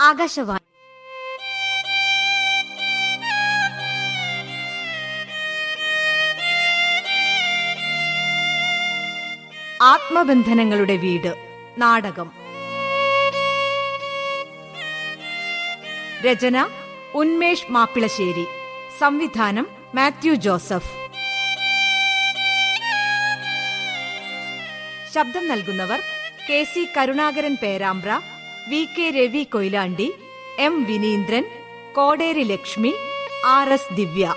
ആകാശവാണി. ആത്മബന്ധനങ്ങളുടെ വീട് നാടകം. രചന ഉന്മേഷ് മാപ്പിളശ്ശേരി. സംവിധാനം മാത്യു ജോസഫ്. ശബ്ദം നൽകുന്നവർ K C Karunakaran Perambra V K Ravi Koyilandy M Vineendran Koderi Lakshmi R S Divya.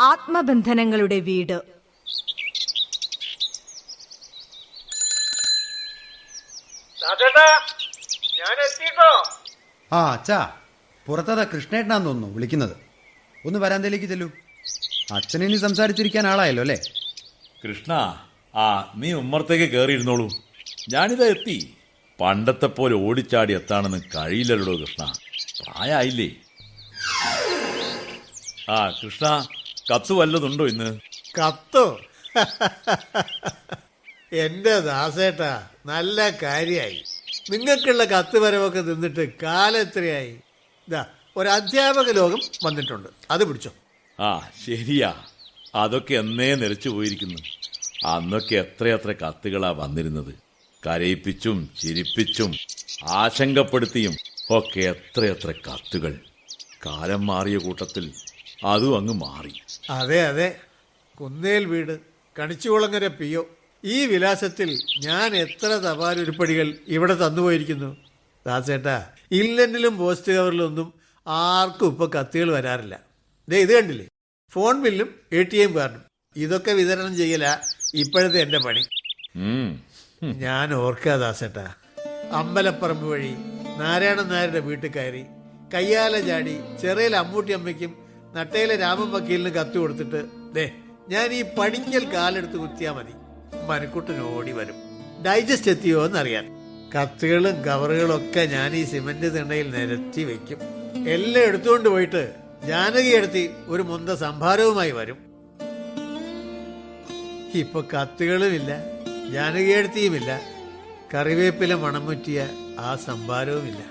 ആത്മബന്ധനങ്ങളുടെ വീട്. ആ അച്ഛാ പുറത്തതാ കൃഷ്ണേട്ടനാന്ന് തോന്നുന്നു വിളിക്കുന്നത്. ഒന്ന് വരാന്തയിലേക്ക് ചെല്ലൂ. ഇനി സംസാരിച്ചിരിക്കാൻ ആളായല്ലോ അല്ലേ? കൃഷ്ണ ആ നീ ഉമ്മറത്തേക്ക് കയറിയിരുന്നോളൂ ഞാനിതാ എത്തി. പണ്ടത്തെ പോലെ ഓടിച്ചാടി എത്താണെന്ന് കഴിയില്ലല്ലോ കൃഷ്ണ. പ്രായമായില്ലേ ആ കൃഷ്ണ കത്ത് വല്ലതുണ്ടോ ഇന്ന്? കത്തോ? എന്റെ ദാസേട്ടാ നല്ല കാര്യായി. നിങ്ങൾക്കുള്ള കത്ത് വരവൊക്കെ നിന്നിട്ട് കാലം എത്രയായി? ഇതാ ഒരു അധ്യാപക ലോകം വന്നിട്ടുണ്ട്. അത് പിടിച്ചോ. ആ ശരിയാ. അതൊക്കെ എന്നേ നിലച്ചു പോയിരിക്കുന്നു. അന്നൊക്കെ എത്രയെത്ര കത്തുകളാ വന്നിരുന്നത്. കരയിപ്പിച്ചും ചിരിപ്പിച്ചും ആശങ്കപ്പെടുത്തിയും ഒക്കെ എത്രയെത്ര കത്തുകൾ. കാലം മാറിയ കൂട്ടത്തിൽ അതും അങ്ങ് മാറി. അതെ അതെ. കുന്നേൽ വീട് കണിച്ചുകുളങ്ങര പിയോ ഈ വിലാസത്തിൽ ഞാൻ എത്ര തപാലുരുപ്പടികൾ ഇവിടെ തന്നുപോയിരിക്കുന്നു. ദാസേട്ടാ ഇല്ലെന്നിലും പോസ്റ്റ് കവറിലൊന്നും ആർക്കും ഇപ്പൊ കത്തുകൾ വരാറില്ല. ദേ ഇത് കണ്ടില്ലേ? ഫോൺ ബില്ലും എ ടി എം കാർഡും. ഇതൊക്കെ വിതരണം ചെയ്യല ഇപ്പോഴത്തെ എന്റെ പണി. ഞാൻ ഓർക്കാ ദാസേട്ടാ. അമ്പലപ്പറമ്പ് വഴി നാരായണൻ നായരുടെ വീട്ടിൽ കയറി കയ്യാല ചാടി ചെറിയ അമ്മൂട്ടി അമ്മയ്ക്കും നട്ടയിലെ രാമൻ വക്കീലിന് കത്ത് കൊടുത്തിട്ട് ദേ ഞാൻ ഈ പടിക്കൽ കാലെടുത്ത് കുത്തിയാ മതി. മനുക്കുട്ടൻ ഓടി വരും. ഡൈജസ്റ്റ് എത്തിയോ എന്നറിയാൻ. കത്തുകളും കവറുകളും ഒക്കെ ഞാൻ ഈ സിമന്റ് തിണ്ണയിൽ നിരത്തി വെക്കും. എല്ലാം എടുത്തുകൊണ്ട് പോയിട്ട് ജാനകി എടുത്തി ഒരു മുന്ത സംഭാരവുമായി വരും. ഇപ്പൊ കത്തുകളുമില്ല ജാനകിയെടുത്തിയുമില്ല കറിവേപ്പില മണമുറ്റിയ ആ സംഭാരവുമില്ല.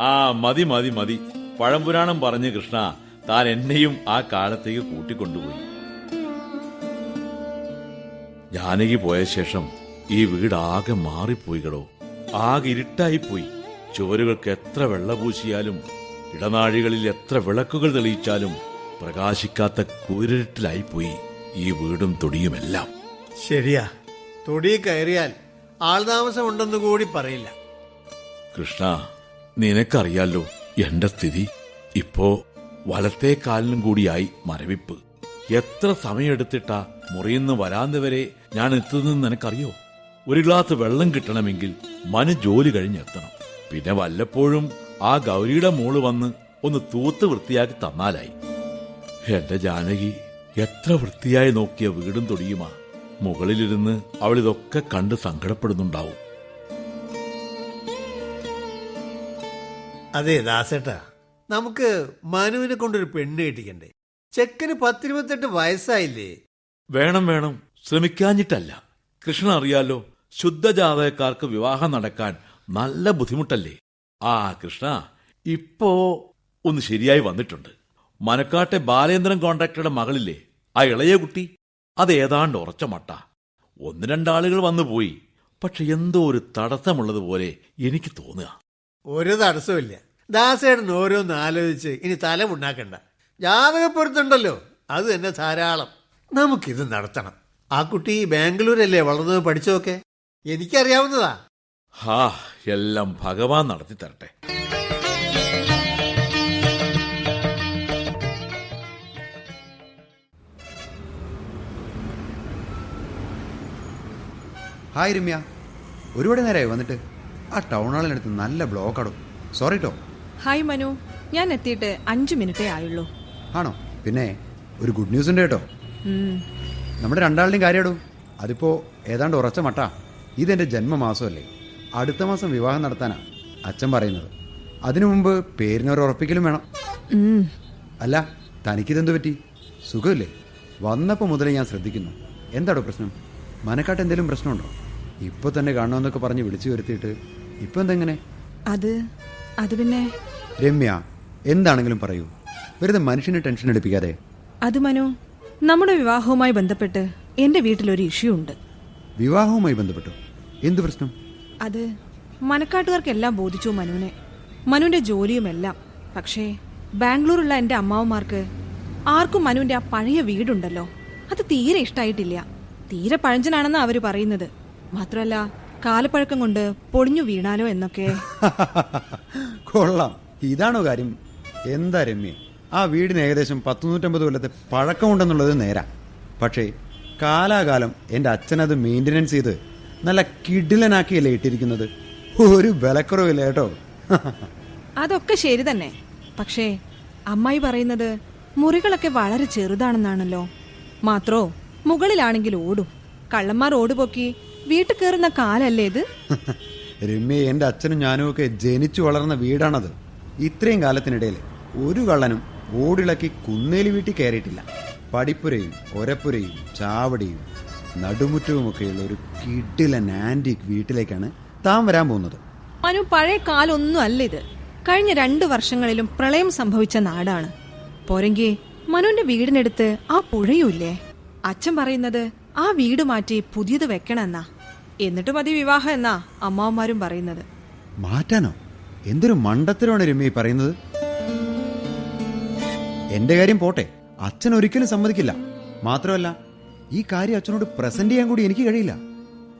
ആ മതി മതി മതി. പഴംപുരാണം പറഞ്ഞ് കൃഷ്ണ താൻ എന്നെയും ആ കാലത്തേക്ക് കൂട്ടിക്കൊണ്ടുപോയി. ജാനകി പോയ ശേഷം ഈ വീട് ആകെ മാറിപ്പോയികളോ ആകെ ഇരുട്ടായിപ്പോയി. ചുവരുകൾക്ക് എത്ര വെള്ള പൂശിയാലും ഇടനാഴികളിൽ എത്ര വിളക്കുകൾ തെളിയിച്ചാലും പ്രകാശിക്കാത്ത കുരിട്ടിലായിപ്പോയി ഈ വീടും തൊടിയുമെല്ലാം. ശരിയാ. തൊടി കയറിയാൽ ആൾതാമസം ഉണ്ടെന്ന് കൂടി പറയില്ല. കൃഷ്ണ നിനക്കറിയാലോ എന്റെ സ്ഥിതി? ഇപ്പോ വലത്തെ കാലിനും കൂടിയായി മരവിപ്പ്. എത്ര സമയമെടുത്തിട്ടാ മുറിയുന്ന വരാന്ത വരെ ഞാൻ എത്തുന്നതെന്ന് നിനക്കറിയോ? ഒരു ഗ്ലാസ് വെള്ളം കിട്ടണമെങ്കിൽ മനു ജോലി കഴിഞ്ഞെത്തണം പിന്നെ വല്ലപ്പോഴും ആ ഗൗരിയുടെ മോൾ വന്ന് ഒന്ന് തൂത്ത് വൃത്തിയാക്കി തന്നാലായി. എന്റെ ജാനകി എത്ര വൃത്തിയായി നോക്കിയ വീടും തൊടിയുമാ. മുകളിലിരുന്ന് അവൾ ഇതൊക്കെ കണ്ട് സങ്കടപ്പെടുന്നുണ്ടാവും. അതെ ദാസേട്ടാ. നമുക്ക് മനുവിനെ കൊണ്ടൊരു പെണ്ണ് കെട്ടിക്കണ്ടേ? ചെക്കന് പത്തിരുപത്തെട്ട് വയസ്സായില്ലേ? വേണം വേണം. ശ്രമിക്കാഞ്ഞിട്ടല്ല. കൃഷ്ണൻ അറിയാലോ ശുദ്ധജാതകക്കാർക്ക് വിവാഹം നടക്കാൻ നല്ല ബുദ്ധിമുട്ടല്ലേ? ആ കൃഷ്ണ ഇപ്പോ ഒന്ന് ശരിയായി വന്നിട്ടുണ്ട്. മനക്കാട്ടെ ബാലേന്ദ്രൻ കോൺട്രാക്ടറുടെ മകളില്ലേ? ആ ഇളയ കുട്ടി? അത് ഏതാണ്ട് ഉറച്ച മട്ട. ഒന്ന് രണ്ടാളുകൾ വന്നു പോയി. പക്ഷെ എന്തോ ഒരു തടസ്സമുള്ളതുപോലെ എനിക്ക് തോന്നുക. ഒരു തടസ്സമില്ല ദാസേടൻ ഓരോന്ന് ആലോചിച്ച് ഇനി തലമുണ്ടാക്കണ്ട ജാതകപ്പൊരുത്തുണ്ടല്ലോ അത് തന്നെ ധാരാളം. നമുക്കിത് നടത്തണം. ആ കുട്ടി ബാംഗ്ലൂരല്ലേ വളർന്നത് പഠിച്ചോക്കെ എനിക്കറിയാവുന്നതാ. ഹാ എല്ലാം ഭഗവാൻ നടത്തി തരട്ടെ ഹായ് രമ്യ ഒരുപാട് നേരമായി വന്നിട്ട്. ആ ടൗൺ ഹാളിനടുത്ത് നല്ല ബ്ലോക്ക് ആടും. സോറി ടോ ഹായ് മനു. ഞാൻ എത്തിയിട്ട് അഞ്ച് മിനിറ്റേ ആയുള്ളൂ. ആണോ? പിന്നെ ഒരു ഗുഡ് ന്യൂസ് ഉണ്ട് കേട്ടോ. നമ്മുടെ രണ്ടാളുടെയും കാര്യമാടും അതിപ്പോ ഏതാണ്ട് ഉറച്ച മട്ടാ. ഇതെന്റെ ജന്മമാസമല്ലേ. അടുത്ത മാസം വിവാഹം നടത്താനാ അച്ഛൻ പറയുന്നത്. അതിനു മുമ്പ് പേരിനൊരു ഉറപ്പിക്കലും വേണം. അല്ല തനിക്കിതെന്തു പറ്റി? സുഖമില്ലേ? വന്നപ്പോൾ മുതലേ ഞാൻ ശ്രദ്ധിക്കുന്നു. എന്താടോ പ്രശ്നം? മനക്കാട്ട് എന്തെങ്കിലും പ്രശ്നമുണ്ടോ? ഇപ്പൊ തന്നെ കാണണമെന്നൊക്കെ പറഞ്ഞ് വിളിച്ചു വരുത്തിയിട്ട് ഇപ്പൊ എന്തെങ്ങനെ? അത് അത് പിന്നെ? രമ്യ എന്താണെങ്കിലും പറയൂ. വെറുതെ മനുഷ്യനെ ടെൻഷൻ എടുപ്പിക്കാതെ. അത് മനു നമ്മുടെ വിവാഹവുമായി ബന്ധപ്പെട്ട് എന്റെ വീട്ടിലൊരു ഇഷ്യൂ ഉണ്ട്. വിവാഹവുമായി ബന്ധപ്പെട്ടു? എന്ത് പ്രശ്നം? അത് മനക്കാട്ടുകാർക്കെല്ലാം ബോധിച്ചു മനുവിനെ. മനുവിന്റെ ജോലിയുമെല്ലാം. പക്ഷേ ബാംഗ്ലൂരുള്ള എന്റെ അമ്മാവന്മാർക്ക് ആർക്കും മനുവിന്റെ ആ പഴയ വീടുണ്ടല്ലോ. അത് തീരെ ഇഷ്ടായിട്ടില്ല. തീരെ പഴഞ്ചനാണെന്ന് അവർ പറയുന്നത്. മാത്രമല്ല കാലപ്പഴക്കം കൊണ്ട് പൊളിഞ്ഞു വീണാലോ എന്നൊക്കെ. കൊള്ളാം. ഇതാണോ കാര്യം? എന്താ രമ്യ? ആ വീടിന് ഏകദേശം പത്തുനൂറ്റമ്പത് കൊല്ലത്തെ പഴക്കമുണ്ടെന്നുള്ളത് നേരാ. പക്ഷേ കാലാകാലം എന്റെ അച്ഛനത് മെയിന്റനൻസ് ചെയ്ത് നല്ല കിഡിലനാക്കിയല്ലേ ഇട്ടിരിക്കുന്നത്. ഒരു വിലക്കുറവില്ല കേട്ടോ. അതൊക്കെ ശരി തന്നെ. പക്ഷേ അമ്മായി പറയുന്നത് മുറികളൊക്കെ വളരെ ചെറുതാണെന്നാണല്ലോ. മാത്രോ മുകളിലാണെങ്കിൽ ഓടും. കള്ളന്മാർ ഓടുപൊക്കി വീട്ടിൽ കയറുന്ന കാലല്ലേ ഇത്? രമ്യ എന്റെ അച്ഛനും ഞാനും ഒക്കെ ജനിച്ചു വളർന്ന വീടാണത്. ഇത്രയും കാലത്തിനിടയിൽ ഒരു കള്ളനും ഓടിളക്കി കുന്നേലി വീട്ടിൽ കയറിയിട്ടില്ല. പടിപ്പുരയും ഒരപ്പുരയും ചാവടിയും നടുമുറ്റവുമൊക്കെയുള്ള ഒരു കിഡിലൻ ആന്റിക് വീട്ടിലേക്കാണ് താൻ വരാൻ പോകുന്നത്. മനു പഴയ കാലൊന്നും അല്ല ഇത്. കഴിഞ്ഞ രണ്ടു വർഷങ്ങളിലും പ്രളയം സംഭവിച്ച നാടാണ്. പോരെങ്കി മനുവിന്റെ വീടിനടുത്ത് ആ പുഴയുമില്ലേ? അച്ഛൻ പറയുന്നത് ആ വീട് മാറ്റി പുതിയത് വെക്കണമെന്നാ. എന്നിട്ട് മതി വിവാഹം എന്നാ അമ്മാവന്മാരും പറയുന്നത്. മാറ്റാനോ? എന്തൊരു മണ്ടത്തിലാണ് രമ്യ പറയുന്നത്? എന്റെ കാര്യം പോട്ടെ. അച്ഛൻ ഒരിക്കലും സമ്മതിക്കില്ല. മാത്രമല്ല ഈ കാര്യം അച്ഛനോട് പ്രസന്റ് ചെയ്യാൻ കൂടി എനിക്ക് കഴിയില്ല.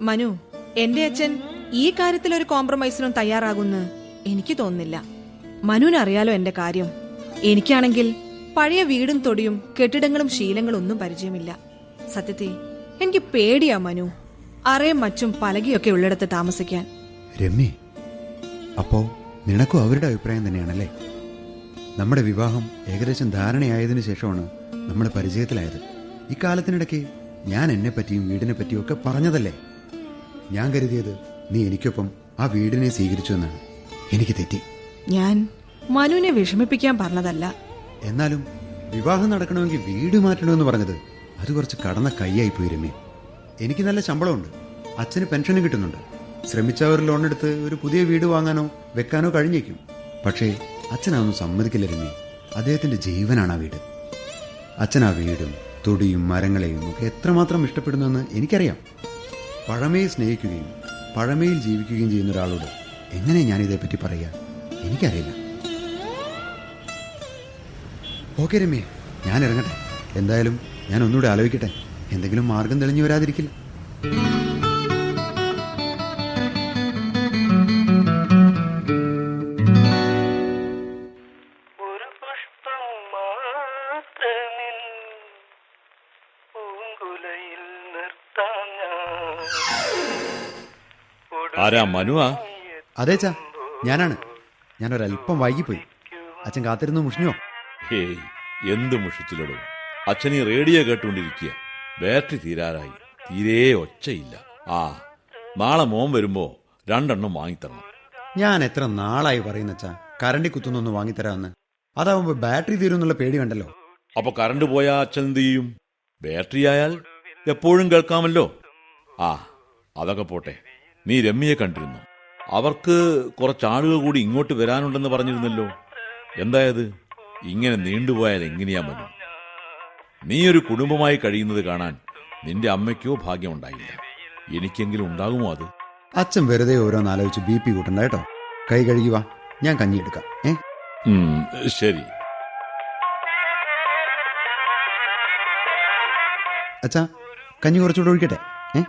മനു എന്റെ അച്ഛൻ ഈ കാര്യത്തിൽ ഒരു കോംപ്രമൈസിനും തയ്യാറാകുന്ന് എനിക്ക് തോന്നുന്നില്ല. മനുവിന് അറിയാലോ എന്റെ കാര്യം. എനിക്കാണെങ്കിൽ പഴയ വീടും തൊടിയും കെട്ടിടങ്ങളും ശീലങ്ങളും ഒന്നും പരിചയമില്ല. സത്യത്തെ എനിക്ക് പേടിയാ മനു. അറയും മച്ചും പലകയൊക്കെ ഉള്ളിടത്ത് താമസിക്കാൻ. രമ്യ അപ്പോ നിനക്കും അവരുടെ അഭിപ്രായം തന്നെയാണല്ലേ? നമ്മുടെ വിവാഹം ഏകദേശം ധാരണയായതിനു ശേഷമാണ് നമ്മുടെ പരിചയത്തിലായത്. ഇക്കാലത്തിനിടയ്ക്ക് ഞാൻ എന്നെ പറ്റിയും വീടിനെ പറ്റിയും ഒക്കെ പറഞ്ഞതല്ലേ? ഞാൻ കരുതിയത് നീ എനിക്കൊപ്പം ആ വീടിനെ സ്വീകരിച്ചു എന്നാണ്. എനിക്ക് തെറ്റി. ഞാൻ മനുവിനെ വിഷമിപ്പിക്കാൻ പറഞ്ഞതല്ല. എന്നാലും വിവാഹം നടക്കണമെങ്കിൽ വീട് മാറ്റണമെന്ന് പറഞ്ഞത് അത് കുറച്ച് കടന്ന കൈയായി പോയി രമ്യ എനിക്ക് നല്ല ശമ്പളമുണ്ട്. അച്ഛന് പെൻഷനും കിട്ടുന്നുണ്ട്. ശ്രമിച്ചവർ ലോൺ എടുത്ത് ഒരു പുതിയ വീട് വാങ്ങാനോ വെക്കാനോ കഴിഞ്ഞേക്കും. പക്ഷേ അച്ഛനൊന്നും സമ്മതിക്കില്ല രമ്യ. അദ്ദേഹത്തിന്റെ ജീവനാണ് ആ വീട്. അച്ഛൻ ആ വീടും തൊടിയും മരങ്ങളെയും ഒക്കെ എത്രമാത്രം ഇഷ്ടപ്പെടുന്നുവെന്ന് എനിക്കറിയാം. പഴമയെ സ്നേഹിക്കുകയും പഴമയിൽ ജീവിക്കുകയും ചെയ്യുന്ന ഒരാളോട് എങ്ങനെ ഞാൻ ഇതേപ്പറ്റി പറയുക എനിക്കറിയില്ല. ഓക്കെ രമ്യ ഞാൻ ഇറങ്ങട്ടെ. എന്തായാലും ഞാൻ ഒന്നുകൂടെ ആലോചിക്കട്ടെ. എന്തെങ്കിലും മാർഗം തെളിഞ്ഞു വരാതിരിക്കില്ല. ആരാ മനുവാ അതേച്ചാ ഞാനാണ്. ഞാൻ ഒരല്പം വൈകിപ്പോയി. അച്ഛൻ കാത്തിരുന്നു മുഷിഞ്ഞോ? ഹേയ് എന്ത് മുഷിച്ചിലടും? ഈ റേഡിയോ കേട്ടുകൊണ്ടിരിക്കുക ബാറ്ററി തീരാറായി. തീരെ ഒച്ചയില്ല. ആ നാളെ മോൻ വരുമ്പോ രണ്ടെണ്ണം വാങ്ങിത്തരണം. ഞാൻ എത്ര നാളായി പറയുന്ന കരണ്ടി കുത്തുന്നൊന്ന് വാങ്ങിത്തരാമെന്ന് അതാവുമ്പോ ബാറ്ററി തീരുന്നുള്ള പേടി വേണ്ടല്ലോ അപ്പൊ കറണ്ട് പോയാ അച്ഛൻ എന്ത് ചെയ്യും? ബാറ്ററി ആയാൽ എപ്പോഴും കേൾക്കാമല്ലോ. ആ അതൊക്കെ പോട്ടെ. നീ രമ്യയെ കണ്ടിരുന്നു. അവർക്ക് കുറച്ചാളുകൾ കൂടി ഇങ്ങോട്ട് വരാനുണ്ടെന്ന് പറഞ്ഞിരുന്നല്ലോ. എന്തായത്? ഇങ്ങനെ നീണ്ടുപോയാൽ എങ്ങനെയാ മനു നീ ഒരു കുടുംബമായി കഴിയുന്നത് കാണാൻ നിന്റെ അമ്മയ്ക്കോ ഭാഗ്യമുണ്ടായില്ല. എനിക്കെങ്കിലും ഉണ്ടാകുമോ അത്? അച്ഛൻ വെറുതെ ഓരോന്ന് ആലോചിച്ച് ബി പി കൂട്ടണ്ട കേട്ടോ. കൈ കഴുകി വാ. ഞാൻ കഞ്ഞി എടുക്കാം. ഏ? ശരി. അച്ഛാ കഞ്ഞി കുറച്ചുകൂടെ ഒഴിക്കട്ടെ. ഏ?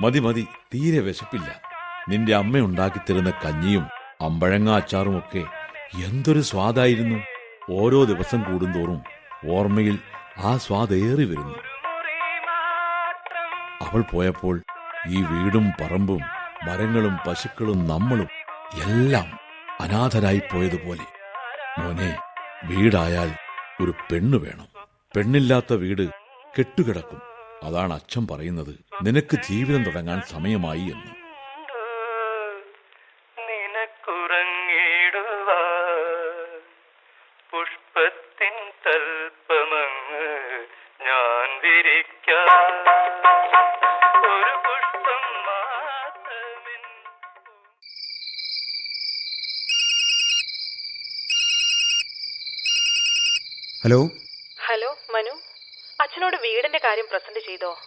മതി മതി. തീരെ വിശപ്പില്ല. നിന്റെ അമ്മ ഉണ്ടാക്കി തരുന്ന കഞ്ഞിയും അമ്പഴങ്ങ അച്ചാറും ഒക്കെ എന്തൊരു സ്വാദായിരുന്നു. ഓരോ ദിവസം കൂടുന്തോറും ഓർമ്മയിൽ ആ സ്വാദേറി വരുന്നു. അവൾ പോയപ്പോൾ ഈ വീടും പറമ്പും മരങ്ങളും പശുക്കളും നമ്മളും എല്ലാം അനാഥരായി പോയതുപോലെ. മോനെ വീടായാൽ ഒരു പെണ്ണ് വേണം. പെണ്ണില്ലാത്ത വീട് കെട്ടുകിടക്കും. അതാണ് അച്ഛൻ പറയുന്നത്. നിനക്ക് ജീവിതം തുടങ്ങാൻ സമയമായി എന്ന്. നിനക്കുറങ്ങിടുവാ ഹലോ? ഹലോ മനു. അച്ഛനോട് വീടിന്റെ കാര്യം പ്രസന്റ് ചെയ്തോ?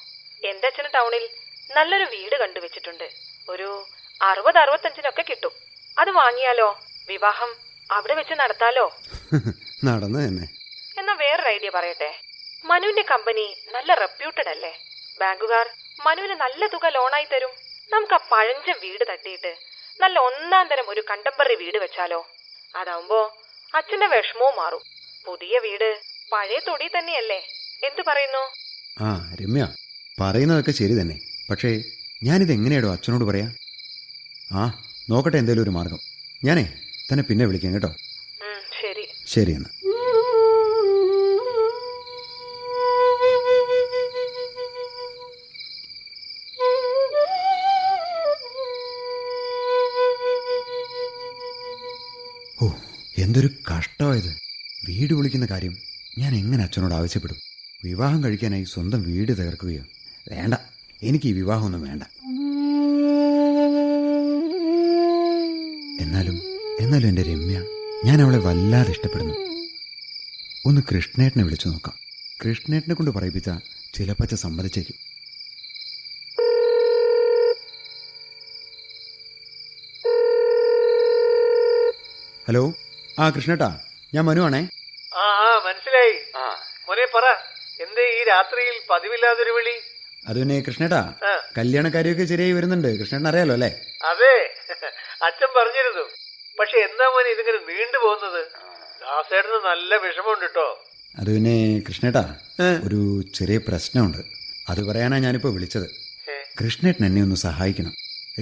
എന്റെ അച്ഛന് ടൗണിൽ നല്ലൊരു വീട് കണ്ടുവച്ചിട്ടുണ്ട്. ഒരു അറുപത് അറുപത്തഞ്ചിനൊക്കെ കിട്ടും. അത് വാങ്ങിയാലോ? വിവാഹം അവിടെ വെച്ച് നടത്താലോ? നടന്നു തന്നെ. എന്നാ വേറൊരു ഐഡിയ പറയട്ടെ. മനുവിന്റെ കമ്പനി നല്ല റെപ്യൂട്ടഡ് അല്ലേ? ബാങ്കുകാർ മനുവിന് നല്ല തുക ലോണായി തരും. നമുക്ക് ആ പഴഞ്ച വീട് തട്ടിയിട്ട് നല്ല ഒന്നാം തരം ഒരു കണ്ടംപററി വീട് വെച്ചാലോ? അതാവുമ്പോ അച്ഛന്റെ വിഷമവും മാറും. പുതിയ വീട് പഴയ തൊടി തന്നെയല്ലേ? എന്തു പറയുന്നു? ആ രമ്യ പറയുന്നതൊക്കെ ശരി തന്നെ. പക്ഷേ ഞാനിത് എങ്ങനെയാടോ അച്ഛനോട് പറയാ? ആ നോക്കട്ടെ എന്തേലും ഒരു മാർഗം. ഞാനേ തന്നെ പിന്നെ വിളിക്കാം കേട്ടോ. ശരി. ശരി എന്നാ. ഓ എന്തൊരു കഷ്ടമായത്. വീട് വിളിക്കുന്ന കാര്യം ഞാൻ എങ്ങനെ അച്ഛനോട് ആവശ്യപ്പെടും? വിവാഹം കഴിക്കാനായി സ്വന്തം വീട് തകർക്കുകയോ? വേണ്ട. എനിക്ക് ഈ വിവാഹമൊന്നും വേണ്ട. എന്നാലും എന്നാലും എന്റെ രമ്യ ഞാൻ അവളെ വല്ലാതെ ഇഷ്ടപ്പെടുന്നു. ഒന്ന് കൃഷ്ണേട്ടനെ വിളിച്ചു നോക്കാം. കൃഷ്ണേട്ടനെ കൊണ്ട് പറയിപ്പിച്ച ചിലപ്പച്ച സമ്മതിച്ചേക്കും. ഹലോ? ആ കൃഷ്ണേട്ടാ ഞാൻ മനുവാണേ. ആ ആ മനസ്സിലായി. മോനെ പറ എന്തേ ഈ രാത്രിയിൽ പതിവില്ലാതൊരു വിളി? അത് പിന്നെ കൃഷ്ണേട്ടാ കല്യാണ കാര്യമൊക്കെ ശരിയായി വരുന്നുണ്ട്. കൃഷ്ണേട്ടൻ അറിയാലോ അല്ലേ? അതെ. അച്ഛൻ പറഞ്ഞിരുന്നു. പക്ഷെ എന്താ മോനെ ഇതിങ്ങനെ നീണ്ടു പോകുന്നത്? ദാസേട്ടന് നല്ല വിഷമമുണ്ട് കേട്ടോ. അത് പിന്നെ കൃഷ്ണേട്ടാ ഒരു ചെറിയ പ്രശ്നമുണ്ട്. അത് പറയാനാ ഞാനിപ്പോ വിളിച്ചത്. കൃഷ്ണേട്ടൻ എന്നെ ഒന്ന് സഹായിക്കണം.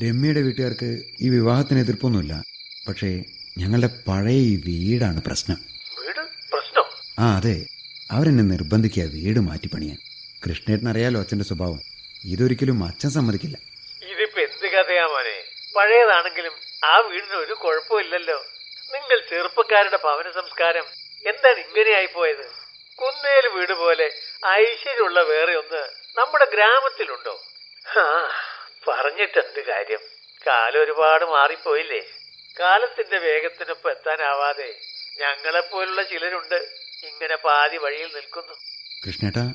രമ്യയുടെ വീട്ടുകാർക്ക് ഈ വിവാഹത്തിന് എതിർപ്പൊന്നുമില്ല. പക്ഷേ ഞങ്ങളുടെ പഴയ ഈ വീടാണ് പ്രശ്നം. ആ അതെ. അവരെന്നെ നിർബന്ധിക്കുക വീട് മാറ്റി പണിയാൻ. കൃഷ്ണേട്ടൻ അറിയാലോ അച്ഛന്റെ സ്വഭാവം. ഇതൊരിക്കലും അച്ഛൻ സമ്മതിക്കില്ല. ഇതിപ്പോ എന്ത് കഥയാ മോനെ? പഴയതാണെങ്കിലും ആ വീടിന് ഒരു കുഴപ്പമില്ലല്ലോ. നിങ്ങൾ ചെറുപ്പക്കാരുടെ ഭവന സംസ്കാരം എന്താണ് ഇങ്ങനെയായി പോയത്? കുന്നേൽ വീട് പോലെ ഐശ്വര്യമുള്ള വേറെ ഒന്ന് നമ്മുടെ ഗ്രാമത്തിലുണ്ടോ? ആ പറഞ്ഞിട്ടെന്ത് കാര്യം? കാലം ഒരുപാട് മാറിപ്പോയില്ലേ? കാലത്തിന്റെ വേഗത്തിനൊപ്പം എത്താനാവാതെ ഞങ്ങളെപ്പോലുള്ള ചിലരുണ്ട്. ഇങ്ങനെ പാതി വഴിയിൽ നിൽക്കുന്നു. കൃഷ്ണേട്ടാ.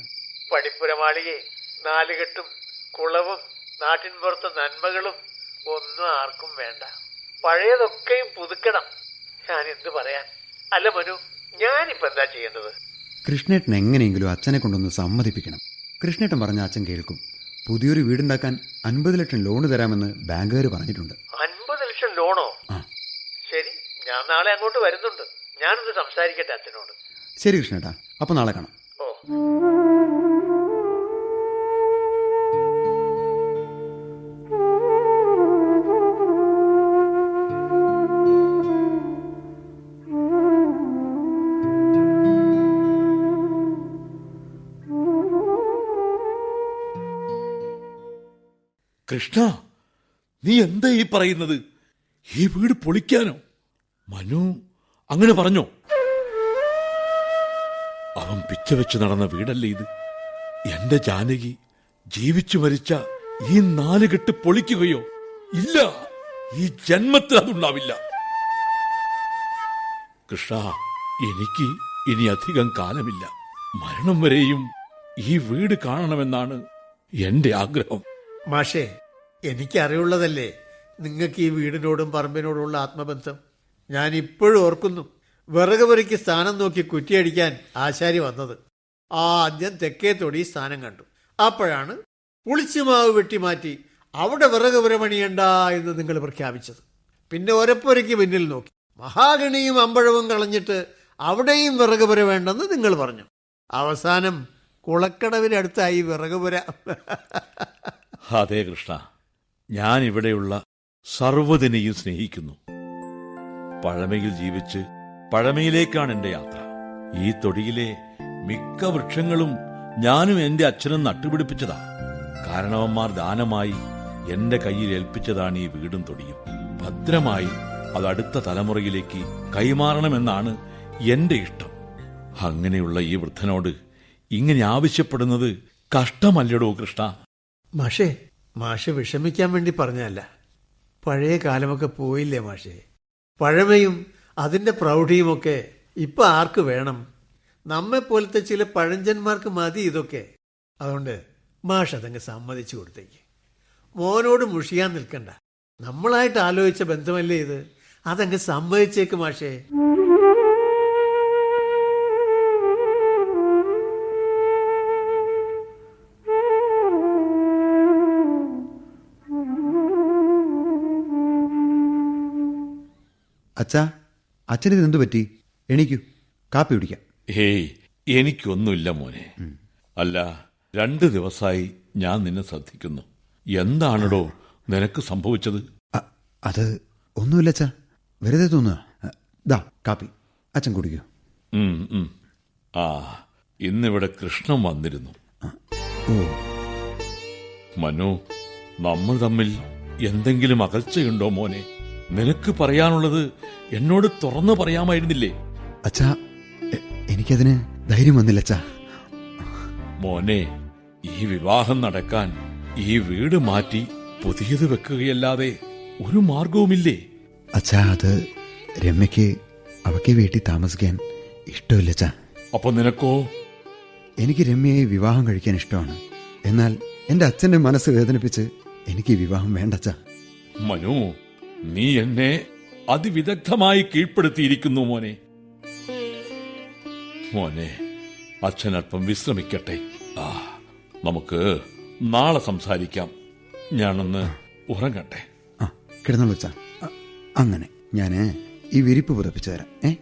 പഠിപ്പുരമാളികെ നാലുകെട്ടും കുളവും നാട്ടിൻപുറത്തെ നന്മകളും ഒന്നും ആർക്കും വേണ്ട. പഴയതൊക്കെയും പുതുക്കണം. ഞാൻ എന്തു പറയാൻ? അല്ല മനു ഞാനിപ്പോ എന്താ ചെയ്യേണ്ടത്? കൃഷ്ണേട്ടൻ എങ്ങനെയെങ്കിലും അച്ഛനെ കൊണ്ടൊന്ന് സമ്മതിപ്പിക്കണം. കൃഷ്ണേട്ടൻ പറഞ്ഞ അച്ഛൻ കേൾക്കും. പുതിയൊരു വീടുണ്ടാക്കാൻ അൻപത് ലക്ഷം ലോണ് തരാമെന്ന് ബാങ്കുകാർ പറഞ്ഞിട്ടുണ്ട്. അൻപത് ലക്ഷം ലോണോ? ശരി ഞാൻ നാളെ അങ്ങോട്ട് വരുന്നുണ്ട്. ഞാനൊന്ന് സംസാരിക്കട്ടെ അച്ഛനോട്. ശരി കൃഷ്ണേട്ടാ അപ്പൊ നാളെ കാണാം. കൃഷ്ണ നീ എന്താ ഈ പറയുന്നത്? ഈ വീട് പൊളിക്കാനോ? മനു അങ്ങനെ പറഞ്ഞോ? അവൻ പിച്ച വെച്ച് നടന്ന വീടല്ലേ ഇത്? എന്റെ ജാനകി ജീവിച്ചു മരിച്ച ഈ നാല് കെട്ട് പൊളിക്കുകയോ? ഇല്ല ഈ ജന്മത്തിൽ അതുണ്ടാവില്ല. കൃഷ്ണ എനിക്ക് ഇനി അധികം കാലമില്ല. മരണം വരെയും ഈ വീട് കാണണമെന്നാണ് എന്റെ ആഗ്രഹം. മാഷേ എനിക്കറിയുള്ളതല്ലേ നിങ്ങൾക്ക് ഈ വീടിനോടും പറമ്പിനോടുള്ള ആത്മബന്ധം? ഞാൻ ഇപ്പോഴും ഓർക്കുന്നു. വിറക് പൊരിക്ക് സ്ഥാനം നോക്കി കുറ്റിയടിക്കാൻ ആശാരി വന്നത്. ആദ്യം തെക്കേ തൊടി സ്ഥാനം കണ്ടു. അപ്പോഴാണ് പുളിച്ചുമാവ് വെട്ടിമാറ്റി അവിടെ വിറക് പുരമണിയണ്ട എന്ന് നിങ്ങൾ പ്രഖ്യാപിച്ചത്. പിന്നെ ഒരപ്പൊരയ്ക്ക് പിന്നിൽ നോക്കി. മഹാഗണിയും അമ്പഴവും കളഞ്ഞിട്ട് അവിടെയും വിറക് പുര വേണ്ടെന്ന് നിങ്ങൾ പറഞ്ഞു. അവസാനം കുളക്കടവിനടുത്തായി വിറക് പുര. അതെ കൃഷ്ണ ഞാൻ ഇവിടെയുള്ള സർവതിനെയും സ്നേഹിക്കുന്നു. പഴമയിൽ ജീവിച്ച് പഴമയിലേക്കാണ് എന്റെ യാത്ര. ഈ തൊടിയിലെ മിക്ക വൃക്ഷങ്ങളും ഞാനും എന്റെ അച്ഛനും നട്ടുപിടിപ്പിച്ചതാ. കാരണവന്മാർ ദാനമായി എന്റെ കയ്യിൽ ഏൽപ്പിച്ചതാണ് ഈ വീടും തൊടിയും. ഭദ്രമായി അത് അടുത്ത തലമുറയിലേക്ക് കൈമാറണമെന്നാണ് എന്റെ ഇഷ്ടം. അങ്ങനെയുള്ള ഈ വൃദ്ധനോട് ഇങ്ങനെ ആവശ്യപ്പെടുന്നത് കഷ്ടമല്ലടോ കൃഷ്ണ. മാഷേ മാഷ് വിഷമിക്കാൻ വേണ്ടി പറഞ്ഞല്ല പഴയ കാലമൊക്കെ പോയില്ലേ മാഷേ? പഴമയും അതിന്റെ പ്രൗഢിയുമൊക്കെ ഇപ്പൊ ആർക്ക് വേണം? നമ്മെ പോലത്തെ ചില പഴഞ്ചന്മാർക്ക് മതി ഇതൊക്കെ. അതുകൊണ്ട് മാഷ് അതങ്ങ് സമ്മതിച്ചു കൊടുത്തേക്ക്. മോനോട് മുഷിയാൻ നിൽക്കണ്ട. നമ്മളായിട്ട് ആലോചിച്ച ബന്ധമല്ലേ ഇത്? അതങ്ങ് സമ്മതിച്ചേക്ക് മാഷേ. അച്ഛാ അച്ഛനിത് എന്തു പറ്റി? എണീക്കൂ കാപ്പി കുടിക്കാം. ഹേയ് എനിക്കൊന്നുമില്ല മോനെ. അല്ല രണ്ട് ദിവസമായി ഞാൻ നിന്നെ ശ്രദ്ധിക്കുന്നു. എന്താണടോ നിനക്ക് സംഭവിച്ചത്? അത് ഒന്നുമില്ല അച്ഛാ. വെറുതെ തോന്നുക ദാ കാപ്പി. അച്ഛൻ കുടിക്കൂ. ഉം, ഉം. ആ ഇന്നിവിടെ കൃഷ്ണൻ വന്നിരുന്നു. മനു നമ്മൾ തമ്മിൽ എന്തെങ്കിലും അകൽച്ചയുണ്ടോ മോനെ? നിനക്ക് പറയാനുള്ളത് എന്നോട് തുറന്നു പറയാമായിരുന്നില്ലേ? അച്ഛാ എനിക്കതിന് ധൈര്യം വന്നില്ല അച്ഛാ. മോനെ ഈ വിവാഹം നടക്കാൻ ഈ വീട് മാറ്റി പുതിയത് വെക്കുകയല്ലാതെ ഒരു മാർഗവുമില്ലേ? അച്ഛാ അത് രമ്യക്ക് അവയ്ക്ക് വീട്ടിൽ താമസിക്കാൻ ഇഷ്ടമില്ല അച്ഛാ. അപ്പൊ നിനക്കോ? എനിക്ക് രമ്യയെ വിവാഹം കഴിക്കാൻ ഇഷ്ടമാണ്. എന്നാൽ എന്റെ അച്ഛന്റെ മനസ്സ് വേദനിപ്പിച്ച് എനിക്ക് വിവാഹം വേണ്ട അച്ഛാ. മനു നീ എന്നെ അതിവിദഗ്ധമായി കീഴ്പ്പെടുത്തിയിരിക്കുന്നു മോനെ. മോനെ അച്ഛൻ അല്പം വിശ്രമിക്കട്ടെ. ആ നമുക്ക് നാളെ സംസാരിക്കാം. ഞാനൊന്ന് ഉറങ്ങട്ടെ. ആ കിടന്നോളൂ അച്ഛാ. അങ്ങനെ. ഞാൻ ഈ വിരിപ്പ് പുതപ്പിച്ചു തരാം. ഏ?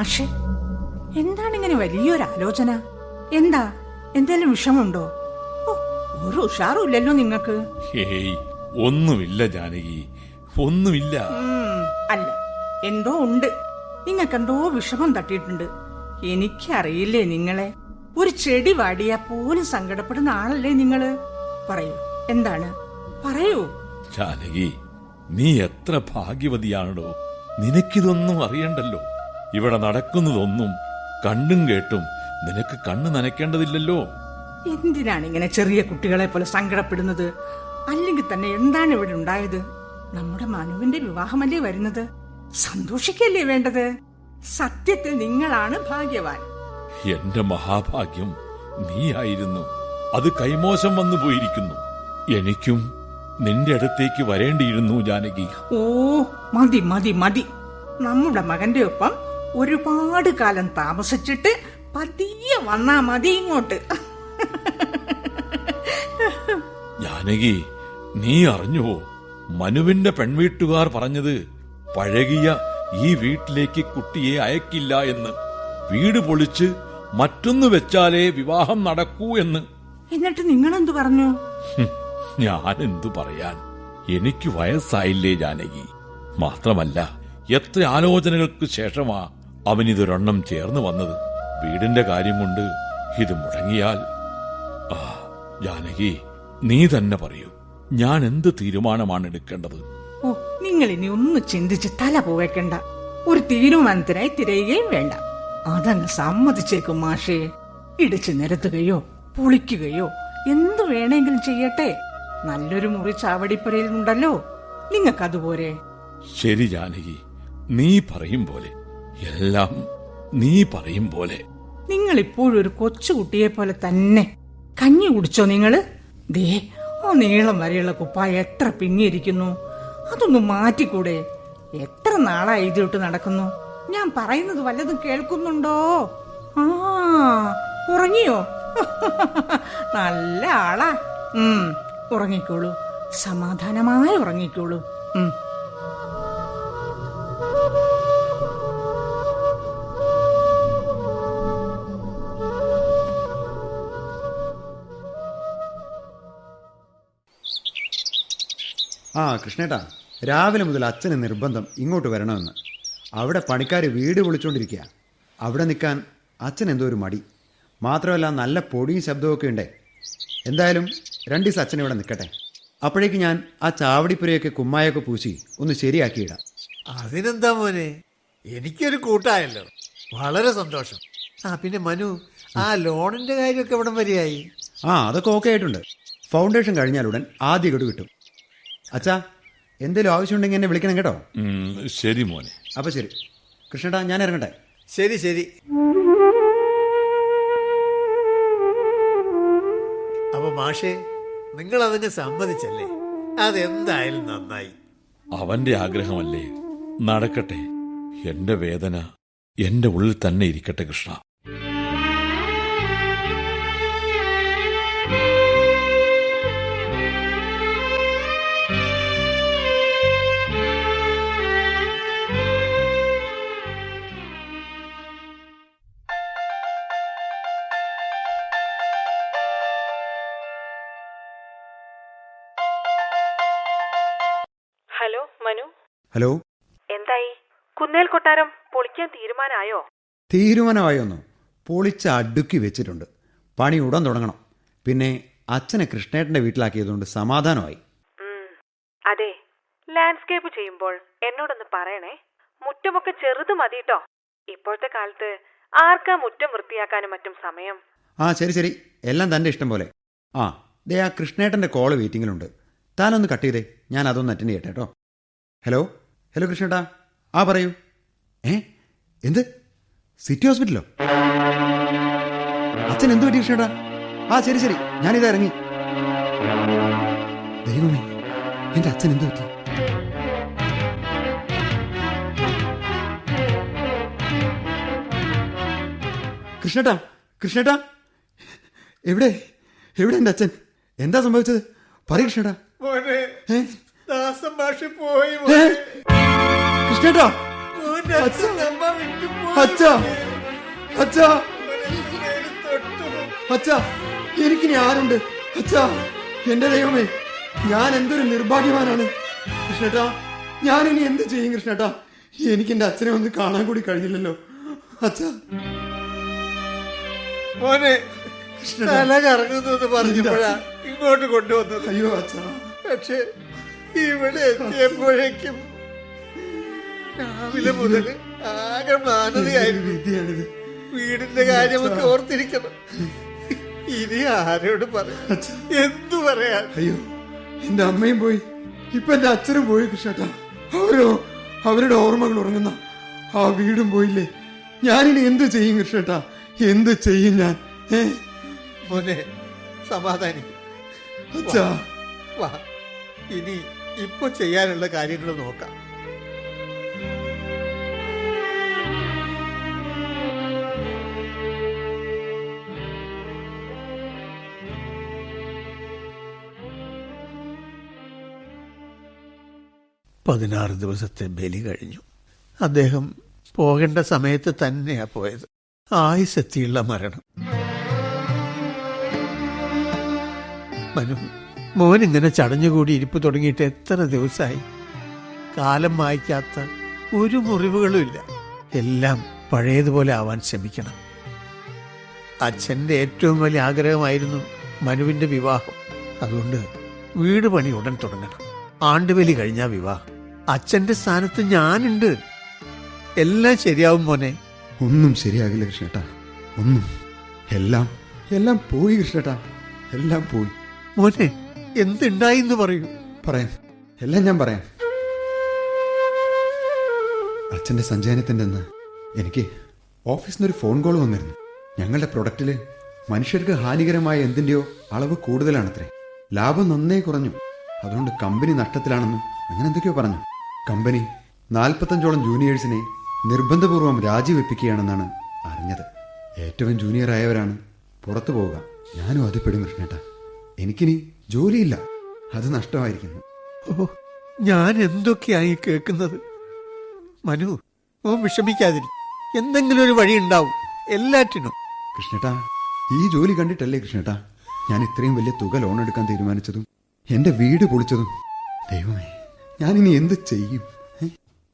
മാഷെ എന്താണിങ്ങനെ വലിയൊരു ആലോചന എന്താ എന്തേലും വിഷമുണ്ടോ ഒരു ഉഷാറുമില്ലല്ലോ നിങ്ങക്ക് ഹേയ് ഒന്നുമില്ല ജാനകി ഒന്നുമില്ല. അല്ല എന്തോ ഉണ്ട്. നിങ്ങൾക്ക് എന്തോ വിഷമം തട്ടിയിട്ടുണ്ട്. എനിക്കറിയില്ലേ നിങ്ങളെ ഒരു ചെടി വാടിയാ പോലും സങ്കടപ്പെടുന്ന ആളല്ലേ നിങ്ങൾ? പറയൂ എന്താണ്? പറയൂ. ജാനകി നീ എത്ര ഭാഗ്യവതിയാണോ നിനക്കിതൊന്നും അറിയണ്ടല്ലോ. ഇവിടെ നടക്കുന്നതൊന്നും കണ്ണും കേട്ടും നിനക്ക് കണ്ണു നനയ്ക്കേണ്ടതില്ലല്ലോ. എന്തിനാണ് ഇങ്ങനെ ചെറിയ കുട്ടികളെ പോലെ സങ്കടപ്പെടുന്നത്? അല്ലെങ്കിൽ തന്നെ എന്താണ് ഇവിടെ ഉണ്ടായത്? നമ്മുടെ മനുവിന്റെ വിവാഹമല്ലേ വരുന്നത്? സന്തോഷിക്കല്ലേ വേണ്ടത്? സത്യത്തിൽ നിങ്ങളാണ് ഭാഗ്യവാൻ. എന്റെ മഹാഭാഗ്യം നീയായിരുന്നു. അത് കൈമോശം വന്നു പോയിരിക്കുന്നു. എനിക്കും നിന്റെ അടുത്തേക്ക് വരേണ്ടിയിരുന്നു ജാനകി. ഓ മതി മതി മതി. നമ്മുടെ മകന്റെ ഒപ്പം ഒരുപാട് കാലം താമസിച്ചിട്ട് പതിയെ വന്നാ മതി ഇങ്ങോട്ട്. ജാനകി നീ അറിഞ്ഞുവോ? മനുവിന്റെ പെൺവീട്ടുകാർ പറഞ്ഞത് പഴകിയ ഈ വീട്ടിലേക്ക് കുട്ടിയെ അയക്കില്ല എന്ന്. വീട് പൊളിച്ച് മറ്റൊന്ന് വെച്ചാലേ വിവാഹം നടക്കൂ എന്ന്. എന്നിട്ട് നിങ്ങൾ എന്തു പറഞ്ഞു? ഞാൻ എന്തു പറയാൻ? എനിക്ക് വയസ്സായില്ലേ ജാനകി? മാത്രമല്ല എത്ര ആലോചനകൾക്ക് ശേഷമാ അവനിതൊരെണ്ണം ചേർന്ന് വന്നത് വീടിന്റെ കാര്യം കൊണ്ട് ഇത് മുടങ്ങിയാൽ. ആ ജാനകി നീ തന്നെ പറയൂ. ഞാൻ എന്ത് തീരുമാനമാണ് എടുക്കേണ്ടത്? ഓ നിങ്ങൾ ഇനി ഒന്നും ചിന്തിച്ച് തല പോവേക്കണ്ട ഒരു തീരുമാനത്തിനായി തിരയുകയും വേണ്ട. അതങ്ങ് സമ്മതിച്ചേക്കും മാഷേ. ഇടിച്ചു നിരത്തുകയോ പൊളിക്കുകയോ എന്തു വേണമെങ്കിലും ചെയ്യട്ടെ. നല്ലൊരു മുറി ചാവടിപ്പുരയിൽ ഉണ്ടല്ലോ നിങ്ങൾക്കതുപോലെ. ശരി ജാനകി. നീ പറയും പോലെ. എല്ലാം നീ പറയും പോലെ. നിങ്ങൾ ഇപ്പോഴും ഒരു കൊച്ചുകുട്ടിയെ പോലെ തന്നെ കഞ്ഞി കുടിച്ചോ നിങ്ങൾ? ദേ ആ നീളം വരെയുള്ള കുപ്പായ എത്ര പിങ്ങിയിരിക്കുന്നു. അതൊന്ന് മാറ്റിക്കൂടെ? എത്ര നാളായി ഇതിട്ട് നടക്കുന്നു? ഞാൻ പറയുന്നത് വല്ലതും കേൾക്കുന്നുണ്ടോ? ആ ഉറങ്ങിയോ? നല്ല ആളാ. ഉം ഉറങ്ങിക്കോളൂ. സമാധാനമായി ഉറങ്ങിക്കോളൂ. ഉം. ആ കൃഷ്ണേട്ടാ. രാവിലെ മുതൽ അച്ഛന് നിർബന്ധം ഇങ്ങോട്ട് വരണമെന്ന്. അവിടെ പണിക്കാർ വീട് വിളിച്ചുകൊണ്ടിരിക്കുക അവിടെ നിൽക്കാൻ അച്ഛൻ എന്തോ ഒരു മടി. മാത്രമല്ല നല്ല പൊടിയും ശബ്ദമൊക്കെ ഉണ്ടേ. എന്തായാലും രണ്ട് ദിവസം അച്ഛൻ ഇവിടെ നിൽക്കട്ടെ. അപ്പോഴേക്ക് ഞാൻ ആ ചാവടിപ്പുരയൊക്കെ കുമ്മായൊക്കെ പൂശി ഒന്ന് ശരിയാക്കിയിടാം. അതിനെന്താ മോനെ? എനിക്കൊരു കൂട്ടായല്ലോ. വളരെ സന്തോഷം. ആ പിന്നെ മനു ആ ലോണിന്റെ കാര്യമൊക്കെ എവിടം വരെയായി? ആ അതൊക്കെ ഓക്കെ ആയിട്ടുണ്ട്. ഫൗണ്ടേഷൻ കഴിഞ്ഞാലുടൻ ആദ്യ ഗഡു കിട്ടും. അച്ഛാ എന്തേലും ആവശ്യമുണ്ടെങ്കിൽ എന്നെ വിളിക്കണം കേട്ടോ. ശരി മോനെ. അപ്പൊ ശരി. കൃഷ്ണേട്ടാ ഞാൻ ഇറങ്ങട്ടെ. ശരി ശരി. അപ്പൊ മാഷേ നിങ്ങൾ അതിന് സമ്മതിച്ചല്ലേ? അതെന്തായാലും നന്നായി. അവന്റെ ആഗ്രഹമല്ലേ? നടക്കട്ടെ. എന്റെ വേദന എന്റെ ഉള്ളിൽ തന്നെ ഇരിക്കട്ടെ കൃഷ്ണ. ഹലോ? എന്തായി? കുന്നേൽ കൊട്ടാരം പൊളിക്കാൻ തീരുമാനമായോ? തീരുമാനമായോന്നോ. പൊളിച്ച് അടുക്കി വെച്ചിട്ടുണ്ട്. പണി ഉടൻ തുടങ്ങണം. പിന്നെ അച്ഛനെ കൃഷ്ണേട്ടന്റെ വീട്ടിലാക്കിയതുകൊണ്ട് സമാധാനമായി. അതെ. ലാൻഡ്സ്കേപ്പ് ചെയ്യുമ്പോൾ എന്നോടൊന്ന് പറയണേ. മുറ്റമൊക്കെ ചെറുത് മതിട്ടോ? ഇപ്പോഴത്തെ കാലത്ത് ആർക്കാ മുറ്റം വൃത്തിയാക്കാനും മറ്റും സമയം? ആ ശരി ശരി. എല്ലാം തന്റെ ഇഷ്ടം പോലെ. ആ ദേ ആ കൃഷ്ണേട്ടന്റെ കോൾ വെയിറ്റിംഗിലുണ്ട് താനൊന്ന് കട്ട് ചെയ്തേ. ഞാൻ അതൊന്ന് അറ്റൻഡ് ചെയ്യട്ടെ കേട്ടോ. ഹലോ? ഹലോ കൃഷ്ണേട്ടാ. ആ പറയൂ. ഏ? എന്ത്? സിറ്റി ഹോസ്പിറ്റലോ? അച്ഛൻ എന്ത് പറ്റി കൃഷ്ണേട്ടാ? ആ ശരി ശരി. ഞാനിതാ ഇറങ്ങി. ദൈവമേ എന്റെ അച്ഛൻ എന്ത് പറ്റി? കൃഷ്ണേട്ടാ കൃഷ്ണേട്ടാ. എവിടെ? എവിടെ എന്റെ അച്ഛൻ? എന്താ സംഭവിച്ചത്? പറയ കൃഷ്ണേട്ടാ. മോനെ ഭാഷ പോയി. കൃഷ്ണേട്ടാ. അച്ഛാ. അച്ഛാ. അച്ഛാ. എനിക്കിനി ആരുണ്ട്? അച്ഛാ എന്റെ ദൈവമേ ഞാൻ എന്തൊരു നിർഭാഗ്യവാനാണ്. കൃഷ്ണേട്ടാ ഞാൻ ഇനി എന്ത് ചെയ്യും കൃഷ്ണേട്ടാ? എനിക്ക് എന്റെ അച്ഛനെ ഒന്ന് കാണാൻ കൂടി കഴിഞ്ഞില്ലല്ലോ. അച്ഛാ. മോനെ തല കറങ്ങുന്നു എന്ന് പറഞ്ഞപ്പോഴാ ഇങ്ങോട്ട് കൊണ്ടുവന്നത്. അയ്യോ അച്ഛാ. പക്ഷെ ഇവിടെ എത്തിയപ്പോഴേക്കും രാവിലെ മുതൽ ആകെ മാനതയായിരുന്നു. വിധിയാണിത്. വീടിന്റെ കാര്യമൊക്കെ ഓർത്തിരിക്കണം. ഇനി ആരോട് പറയാം? എന്തു പറയാ അയ്യോ എന്റെ അമ്മയും പോയി. ഇപ്പൊ എന്റെ അച്ഛനും പോയി കൃഷ്ണേട്ടാ. അവരോ അവരുടെ ഓർമ്മകൾ ഉറങ്ങുന്ന ആ വീടും പോയില്ലേ? ഞാനിനി എന്ത് ചെയ്യും കൃഷ്ണേട്ടാ? എന്ത് ചെയ്യും ഞാൻ? ഏ? മോനെ സമാധാനിക്കും. അച്ഛാ. വാ. ഇനി ഇപ്പൊ ചെയ്യാനുള്ള കാര്യങ്ങൾ നോക്കാം. പതിനാറ് ദിവസത്തെ ബലി കഴിഞ്ഞു. അദ്ദേഹം പോകേണ്ട സമയത്ത് തന്നെയാ പോയത്. ആയുസെത്തിയുള്ള മരണം. മനു മോൻ ഇങ്ങനെ ചടഞ്ഞുകൂടി ഇരിപ്പ് തുടങ്ങിയിട്ട് എത്ര ദിവസമായി കാലം മായ്ക്കാത്ത ഒരു മുറിവുകളുമില്ല. എല്ലാം പഴയതുപോലെ ആവാൻ ശ്രമിക്കണം. അച്ഛന്റെ ഏറ്റവും വലിയ ആഗ്രഹമായിരുന്നു മനുവിന്റെ വിവാഹം. അതുകൊണ്ട് വീട് പണി ഉടൻ തുടങ്ങണം. ആണ്ടുവലി കഴിഞ്ഞ വിവാഹം. അച്ഛന്റെ സ്ഥാനത്ത് ഞാനുണ്ട്. എല്ലാം ശരിയാവും മോനെ. ഒന്നും ശരിയാകില്ല കൃഷ്ണേട്ടാ. ഒന്നും. എല്ലാം എല്ലാം പോയി കൃഷ്ണേട്ടാ. എല്ലാം പോയി. മോനെ എന്തുണ്ടായിന്ന് പറയൂ. പറയാം. എല്ലാം ഞാൻ പറയാം. അച്ഛന്റെ സഞ്ചയനത്തിന്റെ അന്ന് എനിക്ക് ഓഫീസിൽ ഒരു ഫോൺ കോൾ വന്നിരുന്നു. ഞങ്ങളുടെ പ്രൊഡക്റ്റിൽ മനുഷ്യർക്ക് ഹാനികരമായ എന്തിന്റെയോ അളവ് കൂടുതലാണത്രേ. ലാഭം നന്നേ കുറഞ്ഞു. അതുകൊണ്ട് കമ്പനി നഷ്ടത്തിലാണെന്നും അങ്ങനെ എന്തൊക്കെയോ പറഞ്ഞു. കമ്പനി നാൽപ്പത്തഞ്ചോളം ജൂനിയേഴ്സിനെ നിർബന്ധപൂർവം രാജിവെപ്പിക്കുകയാണെന്നാണ് അറിഞ്ഞത്. ഏറ്റവും ജൂനിയർ ആയവരാണ് പുറത്തു പോവുക. ഞാനും അതിപ്പെടും പെടും കൃഷ്ണേട്ടാ എനിക്കിനി ജോലിയില്ല. അത് നഷ്ടമായിരിക്കുന്നു. ഓ ഞാൻ എന്തൊക്കെയായി കേൾക്കുന്നത്? മനു ഓ വിഷമിക്കാതിരി. എന്തെങ്കിലും ഒരു വഴി ഉണ്ടാവും. എല്ലാറ്റിനും. കൃഷ്ണേട്ടാ ഈ ജോലി കണ്ടിട്ടല്ലേ കൃഷ്ണേട്ടാ? ഞാൻ ഇത്രയും വലിയ തുക ലോൺ എടുക്കാൻ തീരുമാനിച്ചതും എന്റെ വീട് പൊളിച്ചതും. ദൈവമേ ഞാൻ ഇനി എന്ത് ചെയ്യും?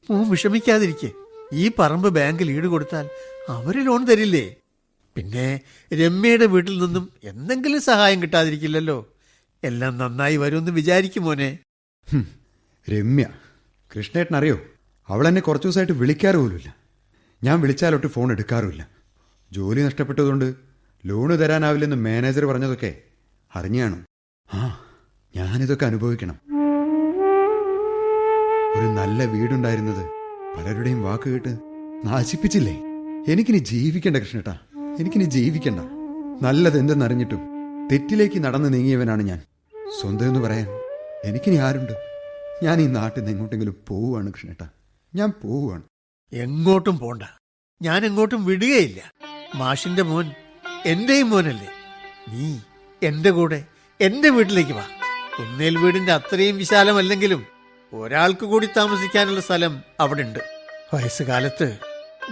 ഓ വിഷമിക്കാതിരിക്കെ. ഈ പറമ്പ് ബാങ്കിൽ ഈട് കൊടുത്താൽ അവർ ലോൺ തരില്ലേ? പിന്നെ രമ്യയുടെ വീട്ടിൽ നിന്നും എന്തെങ്കിലും സഹായം കിട്ടാതിരിക്കില്ലല്ലോ. എല്ലാം നന്നായി വരുമെന്ന് വിചാരിക്കും മോനെ. രമ്യ കൃഷ്ണേട്ടൻ അറിയോ അവൾ എന്നെ കുറച്ചു ദിവസമായിട്ട് വിളിക്കാറ് പോലുമില്ല. ഞാൻ വിളിച്ചാലോട്ട് ഫോൺ എടുക്കാറുമില്ല. ജോലി നഷ്ടപ്പെട്ടതുകൊണ്ട് ലോണ് തരാനാവില്ലെന്ന് മാനേജർ പറഞ്ഞതൊക്കെ അറിഞ്ഞാണ്? ആ ഞാനിതൊക്കെ അനുഭവിക്കണം. ഒരു നല്ല വീടുണ്ടായിരുന്നത് പലരുടെയും വാക്ക് കേട്ട് നാശിപ്പിച്ചില്ലേ? എനിക്കിനി ജീവിക്കണ്ട കൃഷ്ണേട്ടാ. എനിക്കിനി ജീവിക്കണ്ട. നല്ലതെന്തെന്നറിഞ്ഞിട്ടും തെറ്റിലേക്ക് നടന്നു നീങ്ങിയവനാണ് ഞാൻ. സ്വന്തം എന്ന് പറയാൻ എനിക്കിനി ആരുണ്ട്? ഞാൻ ഈ നാട്ടിൽ നിന്ന് എങ്ങോട്ടെങ്കിലും പോവുകയാണ് കൃഷ്ണേട്ട. ഞാൻ പോവുകയാണ്. എങ്ങോട്ടും പോണ്ട. ഞാൻ എങ്ങോട്ടും വിടുകയില്ല. മാഷിന്റെ മോൻ എന്റെയും മോനല്ലേ. നീ എന്റെ കൂടെ എന്റെ വീട്ടിലേക്ക് വാ. കുന്നേൽ വീടിന്റെ അത്രയും വിശാലമല്ലെങ്കിലും ഒരാൾക്ക് കൂടി താമസിക്കാനുള്ള സ്ഥലം അവിടെ ഉണ്ട് വയസ്സുകാലത്ത്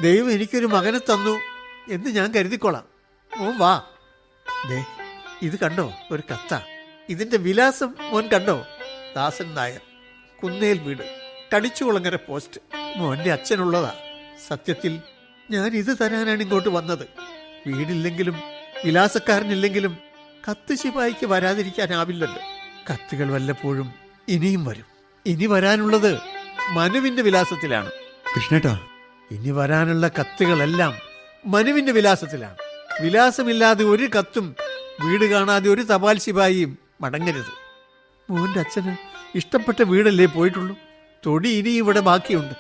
ദൈവം എനിക്കൊരു മകനെ തന്നു എന്ന് ഞാൻ കരുതിക്കോളാം ഓ വാ. ദേ ഇത് കണ്ടോ? ഒരു കത്ത. ഇതിന്റെ വിലാസം മോൻ കണ്ടോ? ദാസൻ നായർ കുന്നേൽ വീട് കടിച്ചുകുളങ്ങര പോസ്റ്റ്. മോന്റെ അച്ഛനുള്ളതാ. സത്യത്തിൽ ഞാൻ ഇത് തരാനാണ് ഇങ്ങോട്ട് വന്നത്. വീടില്ലെങ്കിലും വിലാസക്കാരനില്ലെങ്കിലും കത്ത് ശിപായിക്ക് വരാതിരിക്കാനാവില്ലല്ലോ. കത്തുകൾ വല്ലപ്പോഴും ഇനിയും വരും. ഇനി വരാനുള്ളത് മനുവിന്റെ വിലാസത്തിലാണ്. കൃഷ്ണേട്ടാ. ഇനി വരാനുള്ള കത്തുകളെല്ലാം മനുവിന്റെ വിലാസത്തിലാണ്. വിലാസമില്ലാതെ ഒരു കത്തും വീട് കാണാതെ ഒരു തപാൽ ശിപായിയും മടങ്ങരുത്. മോന്റെ അച്ഛന് ഇഷ്ടപ്പെട്ട വീടല്ലേ പോയിട്ടുള്ളൂ? തൊടി ഇനി ഇവിടെ ബാക്കിയുണ്ട്.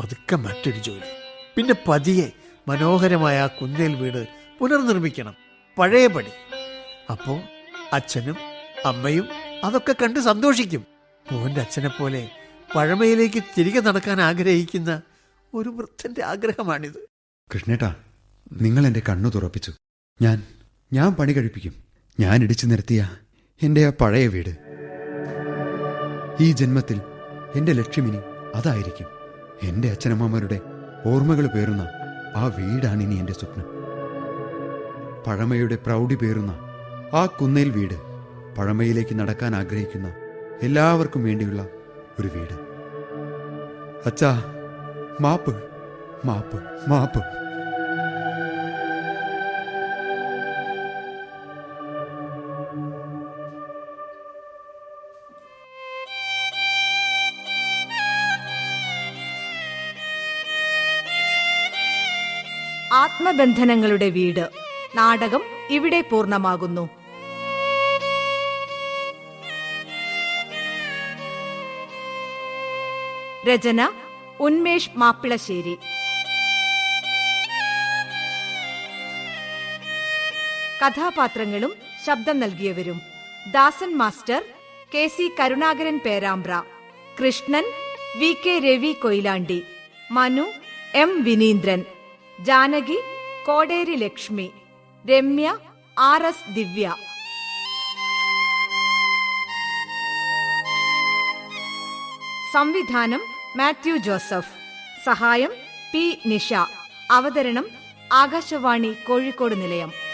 പതുക്കെ മറ്റൊരു ജോലി. പിന്നെ പതിയെ മനോഹരമായ ആ കുന്നേൽ വീട് പുനർനിർമ്മിക്കണം. പഴയ പഴയപടി. അപ്പോ അച്ഛനും അമ്മയും അതൊക്കെ കണ്ട് സന്തോഷിക്കും. മോന്റെ അച്ഛനെ പോലെ പഴമയിലേക്ക് തിരികെ നടക്കാൻ ആഗ്രഹിക്കുന്ന ഒരു വൃദ്ധന്റെ ആഗ്രഹമാണിത്. കൃഷ്ണേട്ടാ നിങ്ങൾ എന്റെ കണ്ണു തുറപ്പിച്ചു. ഞാൻ ഞാൻ പണി കഴിപ്പിക്കും. ഞാൻ ഇടിച്ചു നിർത്തിയ എന്റെ ആ പഴയ വീട്. ഈ ജന്മത്തിൽ എന്റെ ലക്ഷ്യമിനി അതായിരിക്കും. എന്റെ അച്ഛനമ്മമാരുടെ ഓർമ്മകൾ പേറുന്ന ആ വീടാണ് ഇനി എന്റെ സ്വപ്നം. പഴമയുടെ പ്രൗഢി പേറുന്ന ആ കുന്നേൽ വീട് പഴമയിലേക്ക് നടക്കാൻ ആഗ്രഹിക്കുന്ന എല്ലാവർക്കും വേണ്ടിയുള്ള ഒരു വീട്. അച്ഛാ മാപ്പ് മാപ്പ് മാപ്പ്. ആത്മബന്ധനങ്ങളുടെ വീട്. നാടകം ഇവിടെ പൂർണമാകുന്നു. രചന ഉന്മേഷ് മാപ്പിളശ്ശേരി. കഥാപാത്രങ്ങളും ശബ്ദം നൽകിയവരും. Dasan master K C Karunakaran Perambra. Krishnan V K Ravi Koyilandy. Manu M Vineendran. Janaki Koderi Lakshmi Ramya R S Divya. സംവിധാനം മാത്യു ജോസഫ്. സഹായം പി നിഷ. അവതരണം ആകാശവാണി കോഴിക്കോട് നിലയം.